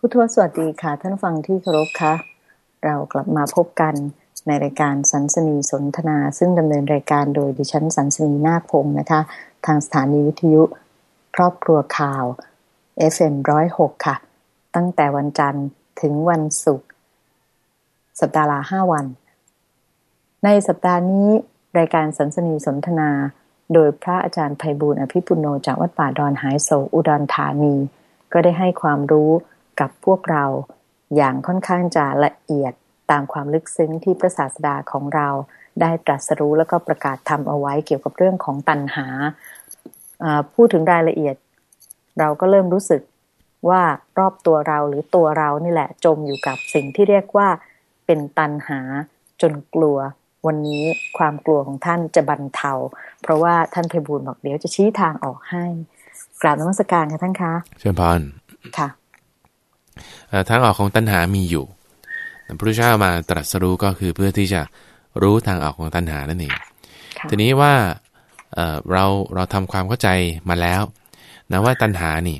ผู้ทวสวัสดีค่ะ ท่านฟังที่เคารพคะเรากลับมาพบกันในรายการสันสนีสนทนา ซึ่งดำเนินรายการโดยดิฉันสันสนีนาคพงศ์นะคะ ทางสถานีวิทยุ ครอบครัวข่าว FM106 ค่ะ ตั้งแต่วันจันทร์ถึงวันศุกร์สัปดาห์ละห้าวัน ในสัปดาห์นี้รายการสันสนีสนทนา โดยพระอาจารย์ไพบูลอภิปุโนจากวัดป่าดอนหายโศกอุดรธานี ก็ได้ให้ความรู้ กับพวกเรา อย่างค่อนข้างจะละเอียดตามความลึกซึ้งที่พระศาสดาของเราได้ตรัสรู้แล้วก็ประกาศทำเอาไว้เกี่ยวกับเรื่องของตัณหาพูดถึงรายละเอียด เราก็เริ่มรู้สึกว่ารอบตัวเราหรือตัวเรานี่แหละจมอยู่กับสิ่งที่เรียกว่าเป็นตัณหาจนกลัว วันนี้ความกลัวของท่านจะบรรเทา เพราะว่าท่านเพบูลบอกเดี๋ยวจะชี้ทางออกให้ กราบนมัสการค่ะท่านคะ เชิญพรค่ะ ทางออกของตัณหามีอยู่พระพุทธเจ้ามาตรัสรู้ก็คือเพื่อที่จะรู้ทางออกของตัณหานั่นเองทีนี้ว่าเราเราทำความเข้าใจมาแล้วนะว่าตัณหานี่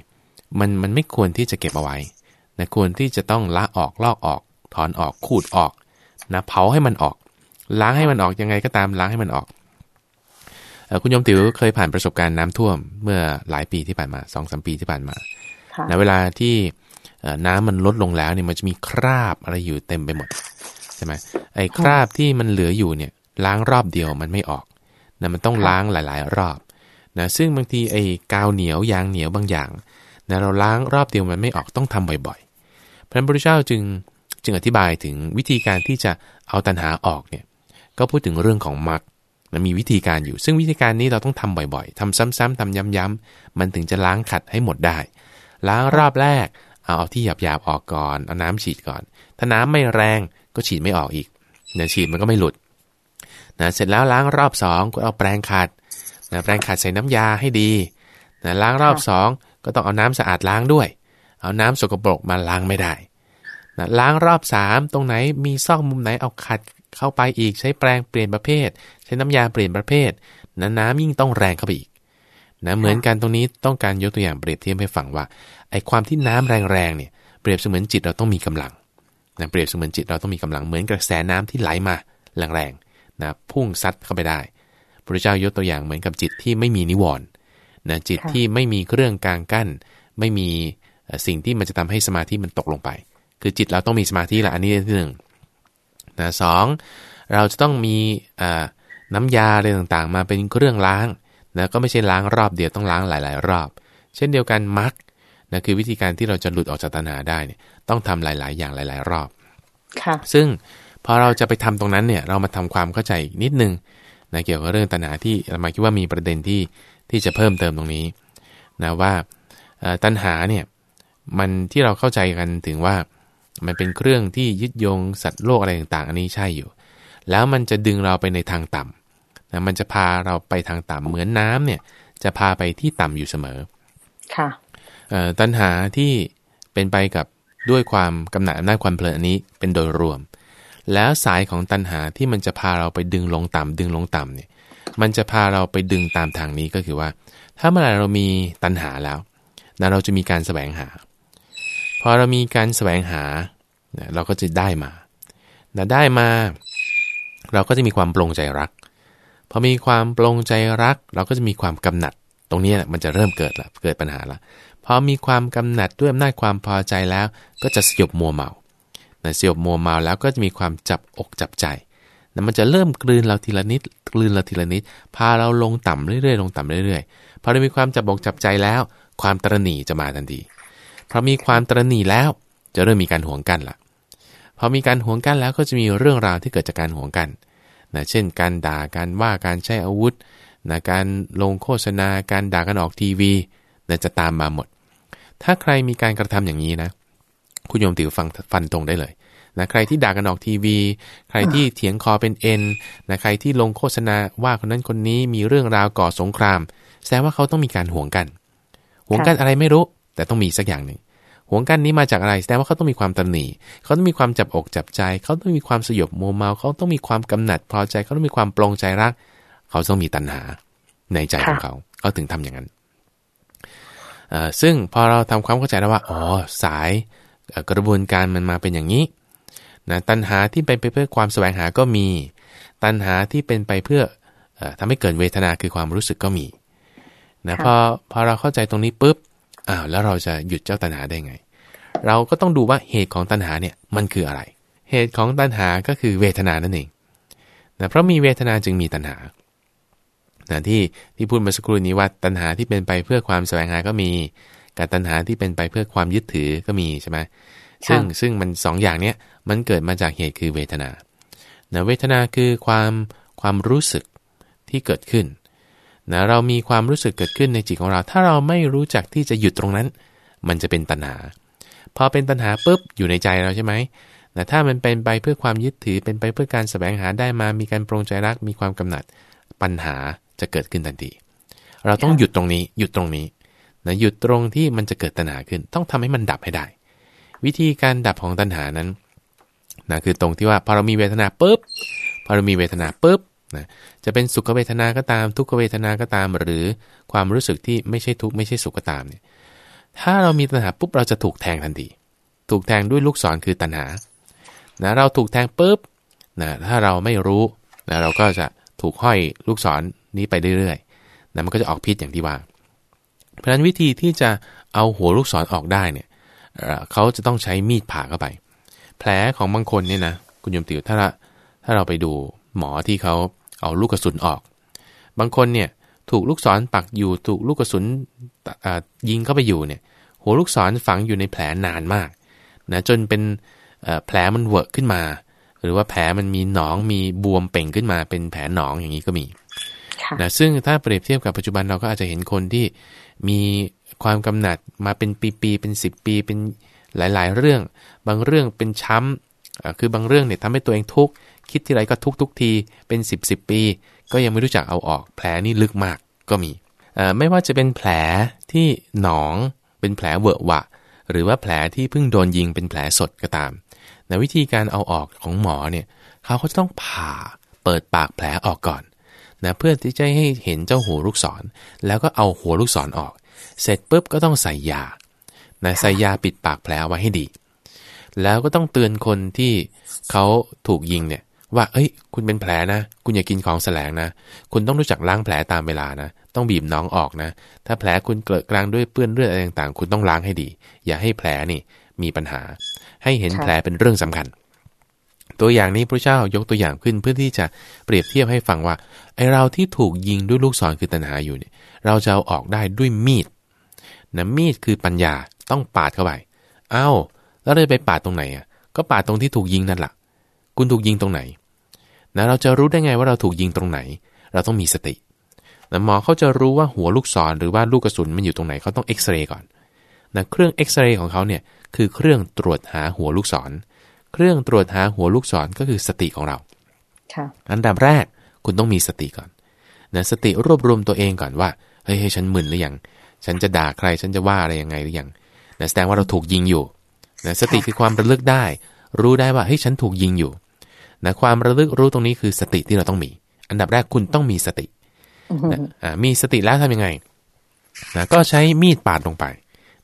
มันมันไม่ควรที่จะเก็บเอาไว้นะควรที่จะต้องละออกลอกออก ถอนออกขูดออกนะเผาให้มันออก ล้างให้มันออกยังไงก็ตามล้างให้มันออกคุณยมติ๋วเคยผ่านประสบการณ์น้ำท่วมเมื่อหลายปีที่ผ่านมาสองสมปีที่ผ่านมานะเวลาที่ น้ำมันลดลงแล้วเนี่ยมันจะมีคราบอะไรอยู่เต็มไปหมดใช่ไหมไอ้คราบที่มันเหลืออยู่เนี่ยล้างรอบเดียวมันไม่ออกนะมันต้องล้างหลาย ๆ รอบนะซึ่งบางทีไอ้กาวเหนียวยางเหนียวบางอย่างนะเราล้างรอบเดียวมันไม่ออกต้องทำบ่อยๆ พระพุทธเจ้าจึงจึงอธิบายถึงวิธีการที่จะเอาตัณหาออกเนี่ยก็พูดถึงเรื่องของมรรคมันมีวิธีการอยู่ ซึ่งวิธีการนี้เราต้องทำบ่อยๆทำซ้ำๆทำย้ำๆมันถึงจะล้างขัดให้หมดได้ ล้างรอบแรก เอาเอาที่หยาบๆออกก่อนเอาน้ำฉีดก่อน ถ้าน้ำไม่แรงก็ฉีดไม่ออกอีกเนี่ยฉีดมันก็ไม่หลุดนะเสร็จแล้วล้างรอบ2ก็เอาแปรงขัดนะแปรงขัดใส่น้ำยาให้ดีนะล้างรอบ2ก็ต้องเอาน้ำสะอาดล้างด้วย เอาน้ำสกปรกมาล้างไม่ได้นะล้างรอบ3ตรงไหนมีซอกมุมไหนเอาขัดเข้าไปอีกใช้แปรงเปลี่ยนประเภท ใช้น้ำยาเปลี่ยนประเภทนะน้ำยิ่งต้องแรงเข้าไปอีก นะเหมือนกันตรงนี้ต้องการยกตัวอย่างเปรียบเทียบให้ฟังว่าไอ้ความที่น้ำแรงๆเนี่ยเปรียบเสมือนจิตเราต้องมีกำลังนะเปรียบเสมือนจิตเราต้องมีกำลังเหมือนกระแสน้ำที่ไหลมาแรงๆนะพุ่งซัดเข้าไปได้พระเจ้ายกตัวอย่างเหมือนกับจิตที่ไม่มีนิวรณ์นะจิตที่ไม่มีเครื่องกลางกั้น ไม่มีสิ่งที่มันจะทำให้สมาธิมันตกลงไป คือจิตเราต้องมีสมาธิละอันนี้ที่หนึ่งนะสองเราจะต้องมีน้ำยาอะไรต่างๆ มาเป็นเครื่องล้าง นะก็ไม่ใช่ล้างรอบเดียวต้องล้างหลาย ๆ รอบ เช่นเดียวกันมักนะคือวิธีการที่เราจะหลุดออกจากตัณหาได้เนี่ยต้องทำหลาย ๆ อย่างหลาย ๆ รอบค่ะซึ่งพอเราจะไปทำตรงนั้นเนี่ยเรามาทำความเข้าใจอีกนิดนึงนะเกี่ยวกับเรื่องตัณหาที่เรามาคิดว่ามีประเด็นที่ที่จะเพิ่มเติมตรงนี้นะว่าตัณหาเนี่ยมันที่เราเข้าใจกันถึงว่ามันเป็นเครื่องที่ยึดโยงสัตว์โลกอะไรต่างๆ อันนี้ใช่อยู่ แล้วมันจะดึงเราไปในทางต่ำ นะมันจะพาเราไปทางต่ำเหมือนน้ำเนี่ยจะพาไปที่ต่ำอยู่เสมอ ค่ะตัณหาที่เป็นไปกับด้วยความกำหนัดอำนาจความเพลินอันนี้เป็นโดยรวม แล้วสายของตัณหาที่มันจะพาเราไปดึงลงต่ำดึงลงต่ำเนี่ย มันจะพาเราไปดึงตามทางนี้ก็คือว่า ถ้าเมื่อไหร่เรามีตัณหาแล้วนะเราจะมีการแสวงหา พอเรามีการแสวงหา เราก็จะได้มานะได้มา เราก็จะมีความปรงใจรัก พอมีความปรงใจรัก เราก็จะมีความกำหนัด ตรงนี้มันจะเริ่มเกิดละเกิดปัญหาละพอมีความกำหนัดด้วยอำนาจความพอใจแล้ว ก็จะสยบมัวเมานะสยบมัวเมาแล้วก็จะมีความจับอกจับใจมันจะเริ่มกลืนเราทีละนิดกลืนเราทีละนิด พาเราลงต่ำเรื่อยๆลงต่ำเรื่อยๆพอเรามีความจับอกจับใจแล้ว ความตรณีจะมาทันทีพอมีความตรณีแล้วจะเริ่มมีการห่วงกันละพอมีการห่วงกันแล้วก็จะมีเรื่องราวที่เกิดจากการห่วงกัน นะเช่นการด่าการว่าการใช้อาวุธนะการลงโฆษณาการด่ากันออกทีวีนะจะตามมาหมด ถ้าใครมีการกระทำอย่างนี้นะ คุณโยมติวฟังฟันตรงได้เลยนะใครที่ด่ากันออกทีวี ใครที่เถียงคอเป็นเอ็นนะใครที่ลงโฆษณาว่าคนนั้นคนนี้มีเรื่องราวก่อสงคราม แสดงว่าเขาต้องมีการห่วงกันห่วงกันอะไรไม่รู้ แต่ต้องมีสักอย่างหนึ่ง ห่วงกันนี้มาจากอะไรแสดงว่าเขาต้องมีความตำหนิเขาต้องมีความจับอกจับใจ เขาต้องมีความสยบโมเมา เขาต้องมีความกำหนัดพอใจ เขาต้องมีความปรงใจรัก เขาต้องมีตัณหาในใจของเขาเขาถึงทำอย่างนั้นซึ่งพอเราทำความเข้าใจแล้วว่า อ๋อ สายกระบวนการมันมาเป็นอย่างนี้นะตัณหาที่เป็นไปเพื่อความแสวงหาก็มี ตัณหาที่เป็นไปเพื่ออทำให้เกิดเวทนาคือความรู้สึกก็มีนะพอพอเราเข้าใจตรงนี้ปุ๊บ อ้าวแล้วเราจะหยุดเจ้าตัณหาได้ไง เราก็ต้องดูว่าเหตุของตัณหาเนี่ยมันคืออะไร เหตุของตัณหาก็คือเวทนานั่นเองนะเพราะมีเวทนาจึงมีตัณหานะที่ที่พูดมาสักครู่นี้ว่าตัณหาที่เป็นไปเพื่อความแสวงหาก็มีกับตัณหาที่เป็นไปเพื่อความยึดถือก็มีใช่ไหมซึ่งซึ่งมันสองอย่างเนี้ยมันเกิดมาจากเหตุคือเวทนานะเวทนาคือความความรู้สึกที่เกิดขึ้น นะเรามีความรู้สึกเกิดขึ้นในจิตของเรา ถ้าเราไม่รู้จักที่จะหยุดตรงนั้น มันจะเป็นตัณหา พอเป็นตัณหาปุ๊บอยู่ในใจเราใช่ไหมแต่ถ้ามันเป็นไปเพื่อความยึดถือเป็นไปเพื่อการแสวงหาได้มา มีการปรงใจรัก มีความกำหนัด ปัญหาจะเกิดขึ้นทันที เราต้องหยุดตรงนี้ หยุดตรงนี้นะหยุดตรงที่มันจะเกิดตัณหาขึ้น ต้องทำให้มันดับให้ได้ วิธีการดับของตัณหานั้นนะคือตรงที่ว่าพอเรามีเวทนาปุ๊บ พอเรามีเวทนาปุ๊บ นะจะเป็นสุขเวทนาก็ตาม ทุกขเวทนาก็ตาม หรือความรู้สึกที่ไม่ใช่ทุกข์ไม่ใช่สุขก็ตามเนี่ยถ้าเรามีตัณหาปุ๊บเราจะถูกแทงทันทีถูกแทงด้วยลูกศรคือตัณหานะเราถูกแทงปุ๊บนะถ้าเราไม่รู้นะเราก็จะถูกห้อยลูกศรนนี้ไปเรื่อยๆนะมันก็จะออกพิษอย่างที่ว่า เพราะฉะนั้นวิธีที่จะเอาหัวลูกศรอออกได้เนี่ยเขาจะต้องใช้มีดผ่าเข้าไป แผลของบางคนเนี่ยนะคุณยมติวถ้าถ้าเราไปดูหมอที่เขา เอาลูกกระสุนออก บางคนเนี่ยถูกลูกศรปักอยู่ถูกลูกกระสุนยิงเข้าไปอยู่เนี่ยหัวลูกศรฝังอยู่ในแผลนานมากนะจนเป็นแผลมันเวอะขึ้นมา หรือว่าแผลมันมีหนองมีบวมเป่งขึ้นมาเป็นแผลหนองอย่างนี้ก็มีนะซึ่งถ้าเปรียบเทียบกับปัจจุบันเราก็อาจจะเห็นคนที่มีความกำหนัดมาเป็นปีๆเป็น 10 ปีเป็นหลาย ๆ เรื่อง บางเรื่องเป็นช้ำ คือบางเรื่องเนี่ยทำให้ตัวเองทุกข์คิดทีไรก็ทุกทุกทีเป็น 10บสปี ก็ยังไม่รู้จักเอาออกแผลนี่ลึกมากก็มีไม่ว่าจะเป็นแผลที่หนองเป็นแผลเวอะหวะ หรือว่าแผลที่เพิ่งโดนยิงเป็นแผลสดก็ตามในวิธีการเอาออกของหมอเนี่ยเขาก็จะต้องผ่าเปิดปากแผลออกก่อนนะเพื่อที่จะให้เห็นเจ้าหัวลูกศร แล้วก็เอาหัวลูกศรอออก เสร็จปุ๊บก็ต้องใส่ยานะใส่ยาปิดปากแผลไว้ให้ดี แล้วก็ต้องเตือนคนที่เขาถูกยิงเนี่ย ว่า เอ้ย คุณเป็นแผลนะ คุณอย่ากินของแสลงนะ คุณต้องรู้จักล้างแผลตามเวลานะ ต้องบีบน้องออกนะ ถ้าแผลคุณเกิดกลางด้วยเปื้อนเลือดอะไรต่างๆ คุณต้องล้างให้ดี อย่าให้แผลนี่มีปัญหา ให้เห็นแผลเป็นเรื่องสำคัญ ตัวอย่างนี้พระเจ้ายกตัวอย่างขึ้นเพื่อที่จะเปรียบเทียบให้ฟังว่าไอเราที่ถูกยิงด้วยลูกศรคือตัณหาอยู่เนี่ย เราจะเอาออกได้ด้วยมีดนะมีดคือปัญญาต้องปาดเข้าไป เอา้า แล้วเลยไปปาดตรงไหนอะ ก็ปาดตรงที่ถูกยิงนั่นแหละคุณถูกยิงตรงไหนนะเราจะรู้ได้ไงว่าเราถูกยิงตรงไหน เราต้องมีสตินะหมอเขาจะรู้ว่าหัวลูกศรหรือว่าลูกกระสุนมันอยู่ตรงไหนเขาต้องเอ็กซเรย์ก่อนนะเครื่องเอ็กซเรย์ของเขาเนี่ยคือเครื่องตรวจหาหัวลูกศร เครื่องตรวจหาหัวลูกศรก็คือสติของเราอันดับแรกคุณต้องมีสติก่อนนะสติรวบรวมตัวเองก่อนว่าเฮ้ยฉันมึนหรือยังฉันจะด่าใครฉันจะว่าอะไรยังไงหรือยังนะแสดงว่าเราถูกยิงอยู่ นะสติคือความระลึกได้ รู้ได้ว่าเฮ้ยฉันถูกยิงอยู่นะความระลึกรู้ตรงนี้คือสติที่เราต้องมี อันดับแรกคุณต้องมีสตินะมีสติแล้วทำยังไงนะก็ใช้มีดปาดลงไป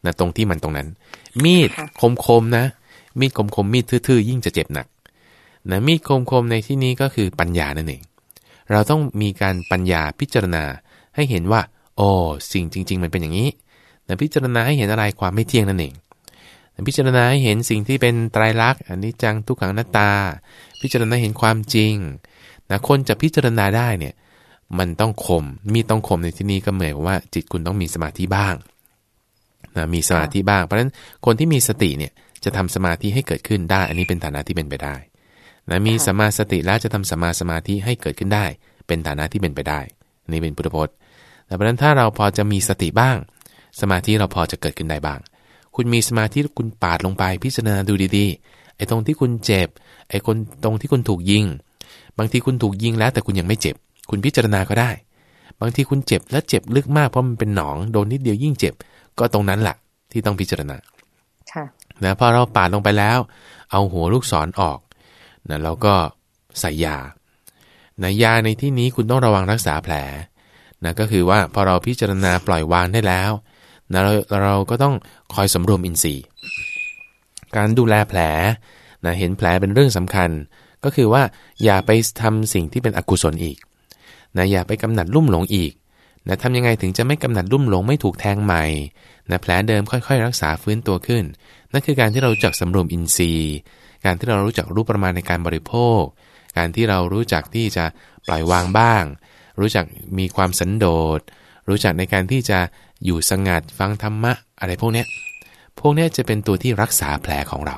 นะตรงที่มันตรงนั้น มีดคมๆนะ มีดคมๆมีดทื่อๆยิ่งจะเจ็บหนักนะมีดคมๆในที่นี้ก็คือปัญญานั่นเอง เราต้องมีการปัญญาพิจารณาให้เห็นว่า โอ้สิ่งจริง ๆ มันเป็นอย่างนี้นะพิจารณาให้เห็นอะไรความไม่เที่ยงนั่นเอง พิจารณาให้เห็นสิ่งที่เป็นไตรลักษณ์อันนี้จังทุกขังนัตตา พิจารณาเห็นความจริงนะคนจะพิจารณาได้เนี่ยมันต้องคม มีต้องคมในที่นี้ก็หมายว่าจิตคุณต้องมีสมาธิบ้างนะมีสมาธิบ้าง เพราะฉะนั้นคนที่มีสติเนี่ยจะทำสมาธิให้เกิดขึ้นได้ อันนี้เป็นฐานะที่เป็นไปได้นะมีสมาสติแล้วจะทำสมาสมาธิให้เกิดขึ้นได้ เป็นฐานะที่เป็นไปได้นี่เป็นพุทธพจน์แต่เพราะฉะนั้นถ้าเราพอจะมีสติบ้าง สมาธิเราพอจะเกิดขึ้นได้บ้าง คุณมีสมาธิคุณปาดลงไปพิจารณาดูดีๆ ไอ้ตรงที่คุณเจ็บ ไอ้คนตรงที่คุณถูกยิง บางทีคุณถูกยิงแล้วแต่คุณยังไม่เจ็บ คุณพิจารณาก็ได้ บางทีคุณเจ็บแล้วเจ็บลึกมากเพราะมันเป็นหนองโดนนิดเดียวยิ่งเจ็บ ก็ตรงนั้นแหละที่ต้องพิจารณาค่ะนะพอเราปาดลงไปแล้ว เอาหัวลูกศรอออกนะแล้วก็ใส่ยานะยาในที่นี้คุณต้องระวังรักษาแผลนะก็คือว่าพอเราพิจารณาปล่อยวางได้แล้ว นะเราเราก็ต้องคอยสำรวมอินทรีย์ การดูแลแผลนะเห็นแผลเป็นเรื่องสำคัญ ก็คือว่าอย่าไปทำสิ่งที่เป็นอกุศลอีกนะอย่าไปกำหนัดลุ่มหลงอีกนะทำยังไงถึงจะไม่กำหนัดลุ่มหลงไม่ถูกแทงใหม่นะแผลเดิมค่อยๆ รักษาฟื้นตัวขึ้น นั่นคือการที่เราจักสำรวมอินทรีย์ การที่เรารู้จักรู้ประมาณในการบริโภค การที่เรารู้จักที่จะปล่อยวางบ้าง รู้จักมีความสันโดษ รู้จักในการที่จะอยู่สงัดฟังธรรมะอะไรพวกนี้พวกนี้จะเป็นตัวที่รักษาแผลของเรา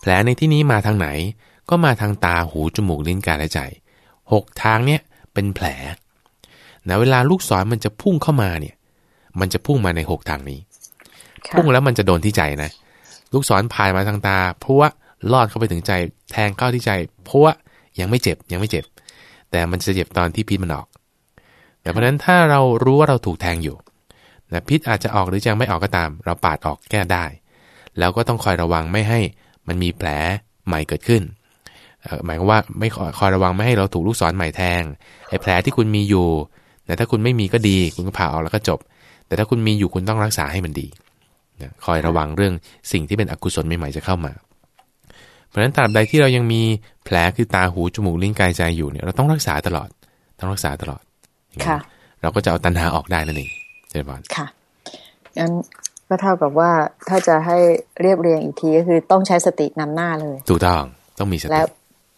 แผลในที่นี้มาทางไหน ก็มาทางตาหูจมูกลิ้นกายและใจหกทางเนี้ยเป็นแผลนะเวลาลูกศรมันจะพุ่งเข้ามาเนี่ย มันจะพุ่งมาในหกทางนี้ พุ่งแล้วมันจะโดนที่ใจนะ ลูกศรผ่านมาทางตาเพราะว่าลอดเข้าไปถึงใจ แทงเข้าที่ใจเพราะว่ายังไม่เจ็บยังไม่เจ็บ แต่มันจะเจ็บตอนที่พิษมันออกแต่ เพราะนั้นถ้าเรารู้ว่าเราถูกแทงอยู่นะพิษอาจจะออกหรือจะไม่ออกก็ตาม เราปาดออกแก้ได้ แล้วก็ต้องคอยระวังไม่ให้มันมีแผลใหม่เกิดขึ้น หมายความว่าไม่คอยระวังไม่ให้เราถูกลูกศรใหม่แทงไอ้แผลที่คุณมีอยู่แต่ถ้าคุณไม่มีก็ดี คุณก็ผ่าออกแล้วก็จบ แต่ถ้าคุณมีอยู่คุณต้องรักษาให้มันดีคอยระวังเรื่องสิ่งที่เป็นอกุศลใหม่ๆจะเข้ามา เพราะฉะนั้นตราบใดที่เรายังมีแผลคือตาหูจมูกลิ้นกายใจอยู่เนี่ยเราต้องรักษาตลอด ต้องรักษาตลอด ค่ะ เราก็จะเอาตัณหาออกได้นั่นเองเจริญพรค่ะงั้นก็เท่ากับว่าถ้าจะให้เรียบเรียงอีกทีก็คือต้องใช้สตินำหน้าเลยถูกต้องต้องมีสติแล้ว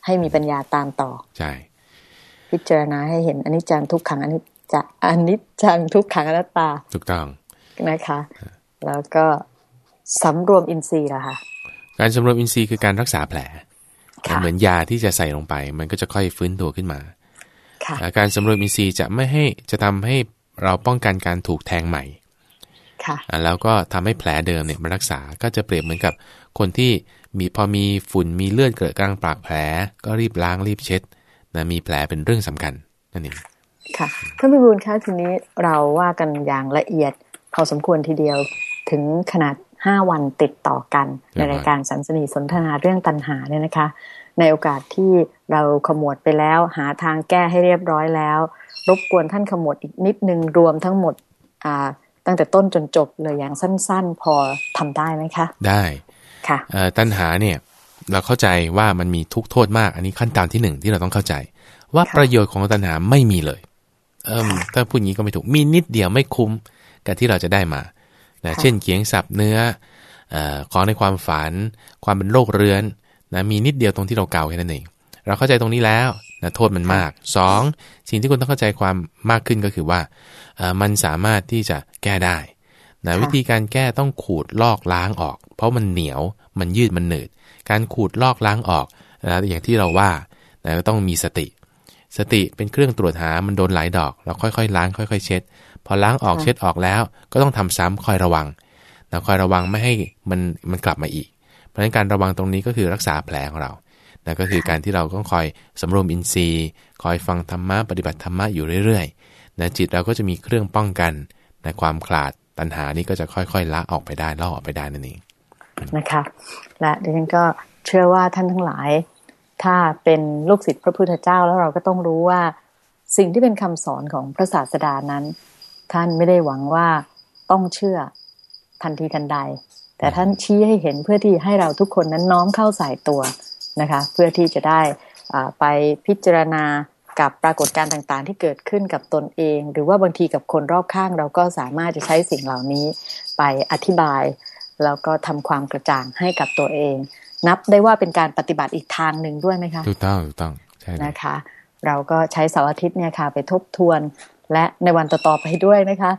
ให้มีปัญญาตามต่อใช่พิจารณาให้เห็นอนิจจังทุกขังอนิจจะอนิจจังทุกขังอนัตตา ถูกต้องนะคะ แล้วก็สำรวมอินทรีย์ล่ะค่ะการสำรวมอินทรีย์คือการรักษาแผลเหมือนยาที่จะใส่ลงไป มันก็จะค่อยฟื้นตัวขึ้นมา การสำรวมอินทรีย์จะไม่ให้จะทำให้เราป้องกันการถูกแทงใหม่แล้วก็ทำให้แผลเดิมเนี่ยมันรักษาก็จะเปรียบเหมือนกับคนที่มีพอมีฝุ่นมีเลือดเกิดกลางปากแผล ก็รีบล้างรีบเช็ดนะมีแผลเป็นเรื่องสำคัญนั่นเองค่ะท่านพิบูลคะทีนี้เราว่ากันอย่างละเอียดพอสมควรทีเดียวถึงขนาด ห้าวันติดต่อกัน ในรายการสันสนีสนทนาเรื่องตัณหาเนี่ยนะคะ ในโอกาสที่เราขมวดไปแล้วหาทางแก้ให้เรียบร้อยแล้ว รบกวนท่านขมวดอีกนิดนึงรวมทั้งหมดอ่าตั้งแต่ต้นจนจบเลยอย่างสั้น ๆ พอทำได้ไหมคะ ได้ค่ะตัณหาเนี่ยเราเข้าใจว่ามันมีทุกโทษมาก อันนี้ขั้นตอนที่หนึ่งที่เราต้องเข้าใจ ว่าประโยชน์ของตัณหาไม่มีเลย เอิมถ้าพูดงี้ก็ไม่ถูกมีนิดเดียวไม่คุ้มกับที่เราจะได้มา นะเช่นเกียงสับเนื้ออของในความฝัน ความเป็นโรคเรื้อนนะมีนิดเดียวตรงที่เราเก่าแค่นั้นเอง เราเข้าใจตรงนี้แล้วนะโทษมันมาก 2. สิ่งที่คุณต้องเข้าใจความมากขึ้นก็คือว่ามันสามารถที่จะแก้ได้นะวิธีการแก้ต้องขูดลอกล้างออก เพราะมันเหนียวมันยืดมันหนืด การขูดลอกล้างออกนะอย่างที่เราว่านะต้องมีสติ สติเป็นเครื่องตรวจหามันโดนหลายดอก เราค่อยๆ ล้างค่อย ๆ เช็ด พอล้างออกเช็ดออกแล้ว ก็ต้องทำซ้ำคอยระวังเราคอยระวังไม่ให้มันมันกลับมาอีก เพราะฉะนั้นการระวังตรงนี้ก็คือรักษาแผลของเรานั่นก็คือการที่เราต้องคอยสำรวมอินทรีย์ คอยฟังธรรมะปฏิบัติธรรมะอยู่เรื่อยๆนะจิตเราก็จะมีเครื่องป้องกันในความขลาดตัณหานี้ก็จะค่อยๆละออกไปได้ล่อออกไปได้นั่นเองนะคะ และดิฉันก็เชื่อว่าท่านทั้งหลาย ถ้าเป็นลูกศิษย์พระพุทธเจ้าแล้วเราก็ต้องรู้ว่าสิ่งที่เป็นคำสอนของพระศาสดานั้น ท่านไม่ได้หวังว่าต้องเชื่อทันทีทันใด แต่ท่านชี้ให้เห็นเพื่อที่ให้เราทุกคนนั้นน้อมเข้าใส่ตัวนะคะ เพื่อที่จะได้ไปพิจารณากับปรากฏการณ์ต่างๆ ที่เกิดขึ้นกับตนเอง หรือว่าบางทีกับคนรอบข้างเราก็สามารถจะใช้สิ่งเหล่านี้ไปอธิบาย แล้วก็ทำความกระจ่างให้กับตัวเอง นับได้ว่าเป็นการปฏิบัติอีกทางหนึ่งด้วยไหมคะถูกต้องถูกต้องใช่นะคะ เราก็ใช้เสาร์อาทิตย์เนี่ยค่ะไปทบทวน และในวันต่อๆไปด้วยนะคะ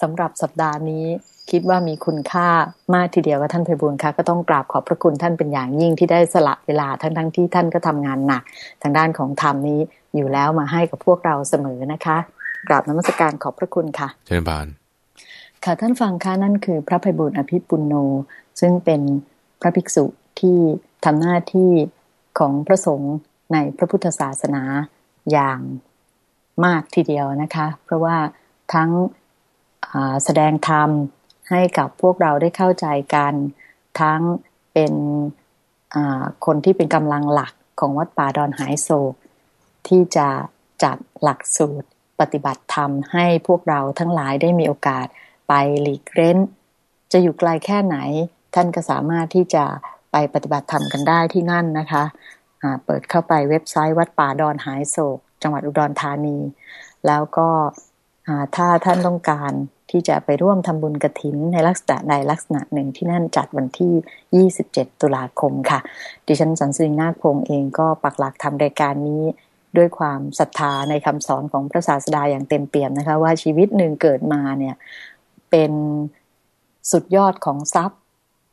สำหรับสัปดาห์นี้คิดว่ามีคุณค่ามากทีเดียวกับท่านเพบุญค่ะก็ต้องกราบขอบพระคุณท่านเป็นอย่างยิ่งที่ได้สละเวลาทั้งทั้งที่ท่านก็ทำงานหนัก ทางด้านของธรรมนี้อยู่แล้วมาให้กับพวกเราเสมอนะคะกราบนมัสการขอบพระคุณค่ะเชิญบานค่ะท่านฟังค่ะนั่นคือพระภัยบุญอภิปุโน ซึ่งเป็นพระภิกษุที่ทำหน้าที่ของพระสงฆ์ในพระพุทธศาสนาอย่าง มากทีเดียวนะคะ เพราะว่าทั้งแสดงธรรมให้กับพวกเราได้เข้าใจกัน ทั้งเป็นคนที่เป็นกำลังหลักของวัดป่าดอนหายโศก ที่จะจัดหลักสูตรปฏิบัติธรรมให้พวกเราทั้งหลายได้มีโอกาสไปหลีกเล้น จะอยู่ไกลแค่ไหน ท่านก็สามารถที่จะไปปฏิบัติธรรมกันได้ที่นั่นนะคะเปิดเข้าไปเว็บไซต์วัดป่าดอนหายโศก จังหวัดอุดรธานี แล้วก็ถ้าท่านต้องการที่จะไปร่วมทำบุญกระถินในลักษณะใดลักษณะหนึ่งที่นั่นจัดวันที่ 27 ตุลาคมค่ะ ดิฉันสันสิรินาคพงษ์เองก็ปักหลักทำรายการนี้ด้วยความศรัทธาในคำสอนของพระศาสดาอย่างเต็มเปี่ยมนะคะ ว่าชีวิตหนึ่งเกิดมาเนี่ยเป็นสุดยอดของทรัพย์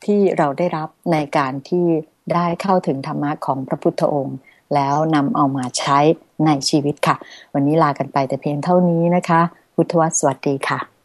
ที่เราได้รับในการที่ได้เข้าถึงธรรมะของพระพุทธองค์ แล้วนำเอามาใช้ ในชีวิตค่ะ วันนี้ลากันไปแต่เพียงเท่านี้นะคะพุทธวสวัสดีค่ะ